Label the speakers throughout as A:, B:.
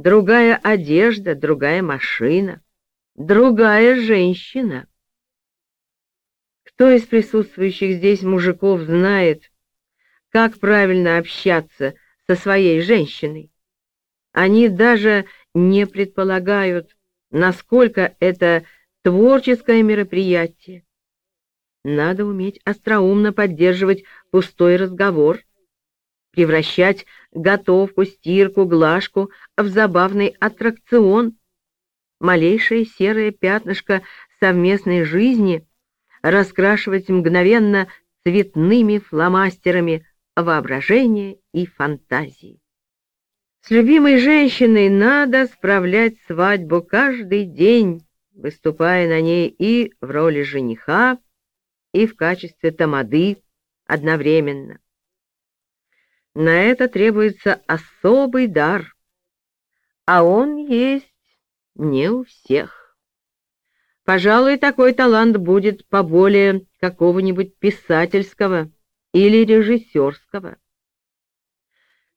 A: другая одежда, другая машина, другая женщина. Кто из присутствующих здесь мужиков знает, как правильно общаться со своей женщиной? Они даже не предполагают, насколько это творческое мероприятие. Надо уметь остроумно поддерживать пустой разговор, превращать готовку, стирку, глажку в забавный аттракцион. Малейшее серое пятнышко совместной жизни раскрашивать мгновенно цветными фломастерами воображения и фантазии. С любимой женщиной надо справлять свадьбу каждый день, выступая на ней и в роли жениха, и в качестве тамады одновременно. На это требуется особый дар, а он есть не у всех. Пожалуй, такой талант будет поболее какого-нибудь писательского или режиссерского.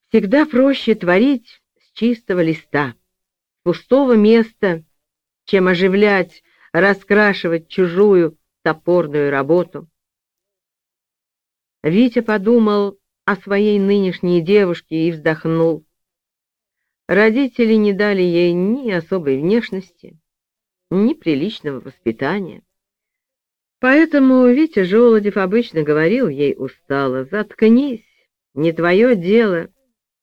A: Всегда проще творить с чистого листа, пустого места, чем оживлять, раскрашивать чужую топорную работу. Витя подумал о своей нынешней девушке и вздохнул. Родители не дали ей ни особой внешности, ни приличного воспитания. Поэтому Витя Желудев обычно говорил ей устало, «Заткнись, не твое дело,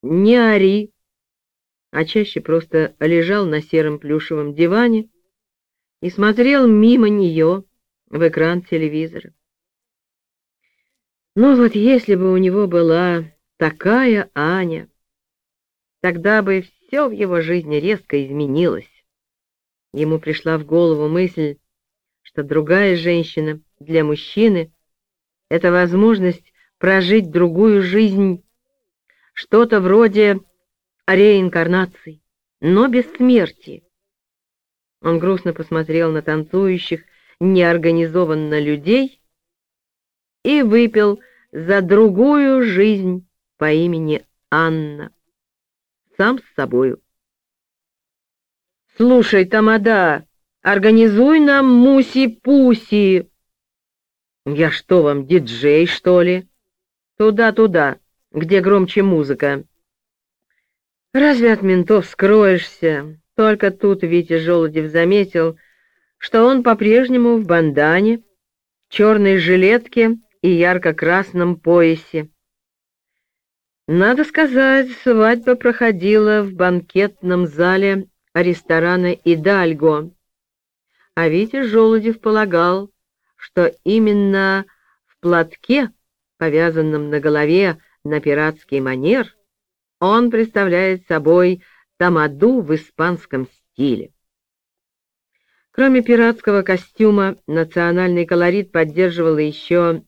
A: не ори», а чаще просто лежал на сером плюшевом диване и смотрел мимо нее, в экран телевизора. Ну вот если бы у него была такая Аня, тогда бы все в его жизни резко изменилось. Ему пришла в голову мысль, что другая женщина для мужчины — это возможность прожить другую жизнь, что-то вроде реинкарнации, но без смерти. Он грустно посмотрел на танцующих, неорганизованно людей и выпил за другую жизнь по имени Анна. Сам с собою. «Слушай, Тамада, организуй нам муси-пуси!» «Я что вам, диджей, что ли?» «Туда-туда, где громче музыка». «Разве от ментов скроешься?» Только тут Витя Желудев заметил, что он по-прежнему в бандане, черной жилетке и ярко-красном поясе. Надо сказать, свадьба проходила в банкетном зале ресторана «Идальго», а Витя Желудев полагал, что именно в платке, повязанном на голове на пиратский манер, он представляет собой тамаду в испанском стиле. Кроме пиратского костюма, национальный колорит поддерживала еще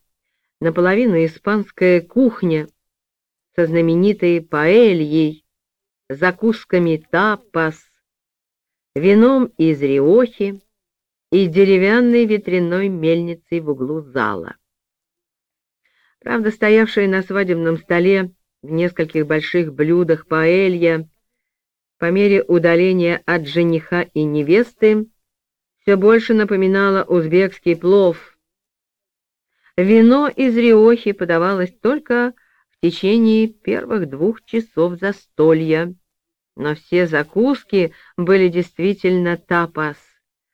A: наполовину испанская кухня со знаменитой паэльей, закусками тапас, вином из риохи и деревянной ветряной мельницей в углу зала. Правда, стоявшая на свадебном столе в нескольких больших блюдах паэлья по мере удаления от жениха и невесты все больше напоминало узбекский плов. Вино из риохи подавалось только в течение первых двух часов застолья, но все закуски были действительно тапас.